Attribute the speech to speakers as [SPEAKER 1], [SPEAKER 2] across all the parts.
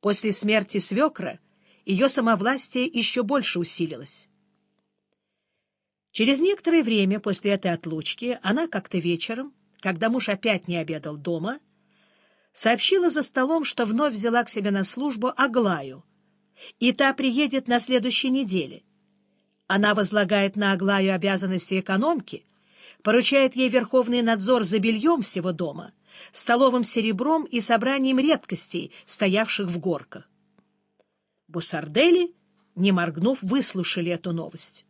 [SPEAKER 1] После смерти свекра ее самовластие еще больше усилилось. Через некоторое время после этой отлучки она как-то вечером, когда муж опять не обедал дома, сообщила за столом, что вновь взяла к себе на службу Аглаю, и та приедет на следующей неделе. Она возлагает на Аглаю обязанности экономки, поручает ей верховный надзор за бельем всего дома, столовым серебром и собранием редкостей, стоявших в горках. Бусардели, не моргнув, выслушали эту новость.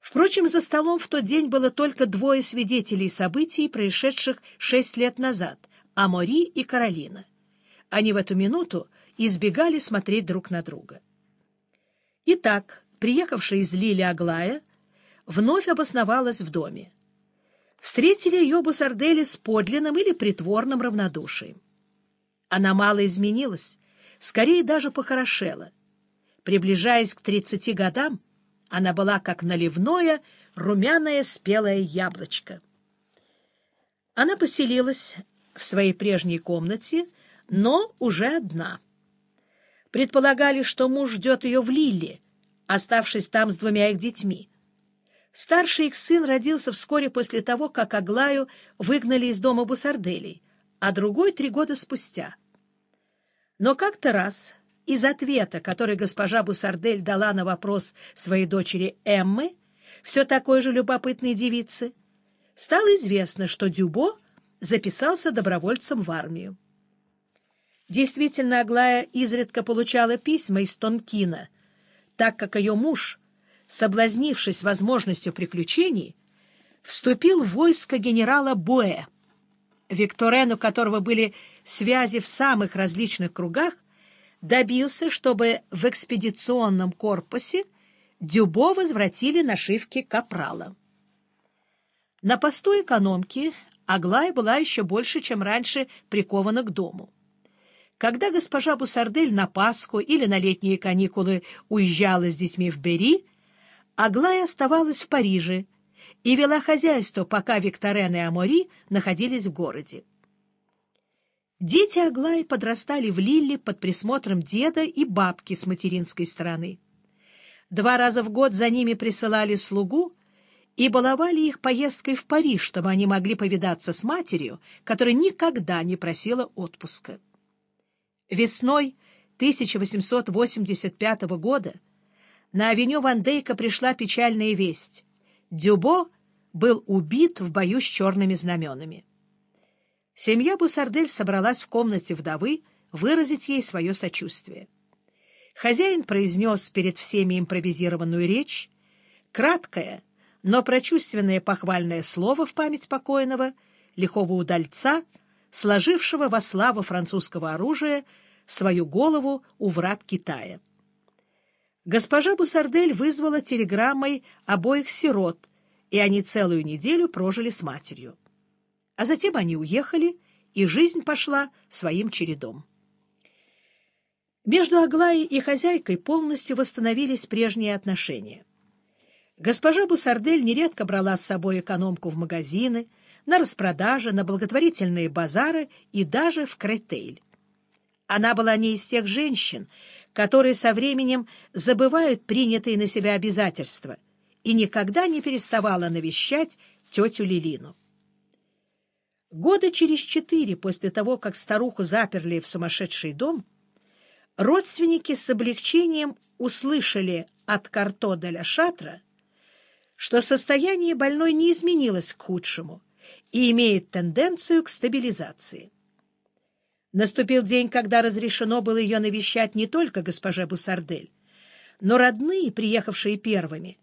[SPEAKER 1] Впрочем, за столом в тот день было только двое свидетелей событий, происшедших шесть лет назад — Амори и Каролина. Они в эту минуту избегали смотреть друг на друга. Итак, приехавшая из Лили Аглая вновь обосновалась в доме. Встретили ее Бусардели с подлинным или притворным равнодушием. Она мало изменилась, скорее даже похорошела. Приближаясь к тридцати годам, она была как наливное, румяное спелое яблочко. Она поселилась в своей прежней комнате, но уже одна. Предполагали, что муж ждет ее в Лилле, оставшись там с двумя их детьми. Старший их сын родился вскоре после того, как Аглаю выгнали из дома Бусарделей, а другой — три года спустя. Но как-то раз из ответа, который госпожа Бусардель дала на вопрос своей дочери Эммы, все такой же любопытной девицы, стало известно, что Дюбо записался добровольцем в армию. Действительно, Аглая изредка получала письма из Тонкина, так как ее муж, соблазнившись возможностью приключений, вступил в войско генерала Боэ, Викторену которого были связи в самых различных кругах, добился, чтобы в экспедиционном корпусе Дюбо возвратили нашивки капрала. На посту экономки Аглая была еще больше, чем раньше, прикована к дому. Когда госпожа Бусардель на Пасху или на летние каникулы уезжала с детьми в Бери, Аглая оставалась в Париже и вела хозяйство, пока Викторен и Амори находились в городе. Дети Аглаи подрастали в Лилле под присмотром деда и бабки с материнской стороны. Два раза в год за ними присылали слугу и баловали их поездкой в Париж, чтобы они могли повидаться с матерью, которая никогда не просила отпуска. Весной 1885 года на авеню Вандейка пришла печальная весть. Дюбо был убит в бою с черными знаменами. Семья Бусардель собралась в комнате вдовы выразить ей свое сочувствие. Хозяин произнес перед всеми импровизированную речь, краткое, но прочувственное похвальное слово в память покойного, лихого удальца, сложившего во славу французского оружия свою голову у врат Китая. Госпожа Бусардель вызвала телеграммой обоих сирот, и они целую неделю прожили с матерью. А затем они уехали, и жизнь пошла своим чередом. Между Аглаей и хозяйкой полностью восстановились прежние отношения. Госпожа Бусардель нередко брала с собой экономку в магазины, на распродажи, на благотворительные базары и даже в Кретейль. Она была не из тех женщин, которые со временем забывают принятые на себя обязательства, и никогда не переставала навещать тетю Лилину. Года через четыре после того, как старуху заперли в сумасшедший дом, родственники с облегчением услышали от Карто де ля Шатра, что состояние больной не изменилось к худшему и имеет тенденцию к стабилизации. Наступил день, когда разрешено было ее навещать не только госпоже Бусардель, но родные, приехавшие первыми,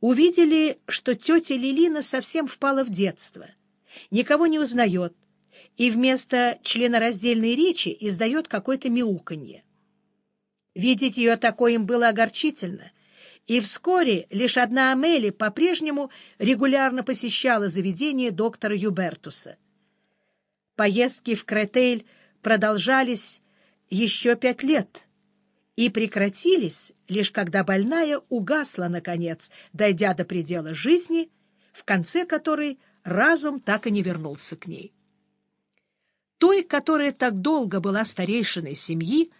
[SPEAKER 1] увидели, что тетя Лилина совсем впала в детство — никого не узнает и вместо членораздельной речи издает какое-то мяуканье. Видеть ее такой им было огорчительно, и вскоре лишь одна Амели по-прежнему регулярно посещала заведение доктора Юбертуса. Поездки в Кретейль продолжались еще пять лет и прекратились, лишь когда больная угасла, наконец, дойдя до предела жизни, в конце которой разум так и не вернулся к ней. той, которая так долго была старейшиной семьи,